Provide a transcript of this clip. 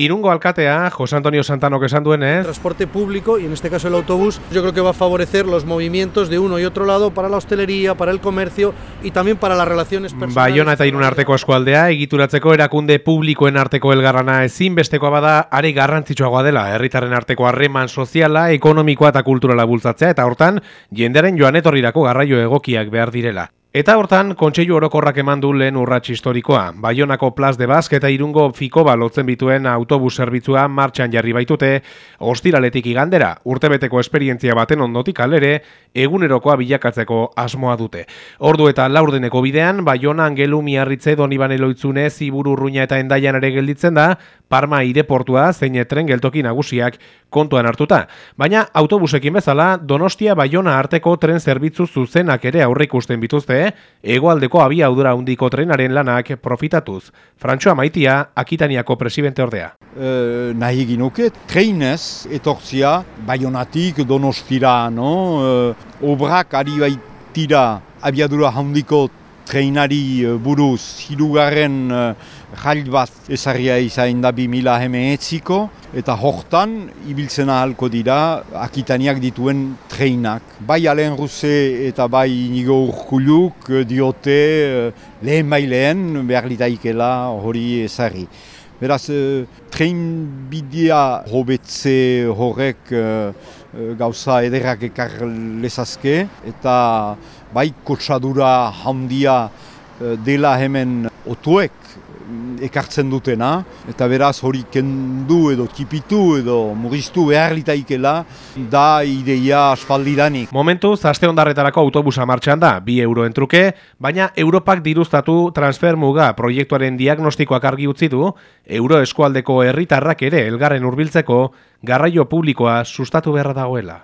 Irungo alkatea, José Antonio Santano que esan duenez... Transporte público y en este caso el autobús, yo creo que va a favorecer los movimientos de uno y otro lado para la hostelería, para el comercio y también para las relaciones personales. Bayona eta Irun arteko eskualdea egituratzeko erakunde publikoen arteko elgarrana ezinbestekoa bada are garrantzitsuagoa dela herritarren arteko harreman soziala, ekonomikoa eta kulturala bultzatzea eta hortan jendearen joan etorrirako garraio egokiak behar direla. Eta hortan, kontseilu orokorrak eman du lehen urrats historikoa. Baionako Plaz de Bask eta Irungo Fikoba lotzen bituen autobus zerbitzua martxan jarri baitute, ostiraletik igandera, urtebeteko esperientzia baten ondotik alere, egunerokoa bilakatzeko asmoa dute. Ordu eta laurdeneko bidean, Baiona Angelu Miarritze Doniban Eloitzune Ziburu Ruña eta Endaian ere gelditzen da, Parma ireportua zein tren geltoki nagusiak kontuan hartuta. Baina autobusekin bezala, Donostia Baiona arteko tren zerbitzu zuzenak ere aurreikusten bituzte, egoaldeko abia udura undiko trenaren lanak profitatuz. Frantxoa maitia, Akitaniako presidente ordea. E, nahi ginoke, treinez etortzia, baionatik donostira, no? E, obrak ari baitira abiadura handiko treinari eh, buruz hirugarren uh, jail bat ezarria izain da bi mila etziko, eta hortan ibiltzen ahalko dira akitaniak dituen treinak. Bai alen ruze eta bai nigo urkuluk eh, diote lehen bai lehen behar litaikela hori ezarri. Beraz, uh, trein bidea hobetze horrek gauza ederrak ekar lezazke eta bai kotsadura handia eh, dela hemen otuek ekartzen dutena, eta beraz hori kendu edo tipitu edo mugiztu behar litaikela da ideia aspaldidanik. Momentu, zaste ondarretarako autobusa martxan da, bi euroen truke, baina Europak diruztatu transfer muga proiektuaren diagnostikoak argi utzi du, euro eskualdeko herritarrak ere elgarren hurbiltzeko garraio publikoa sustatu beharra dagoela.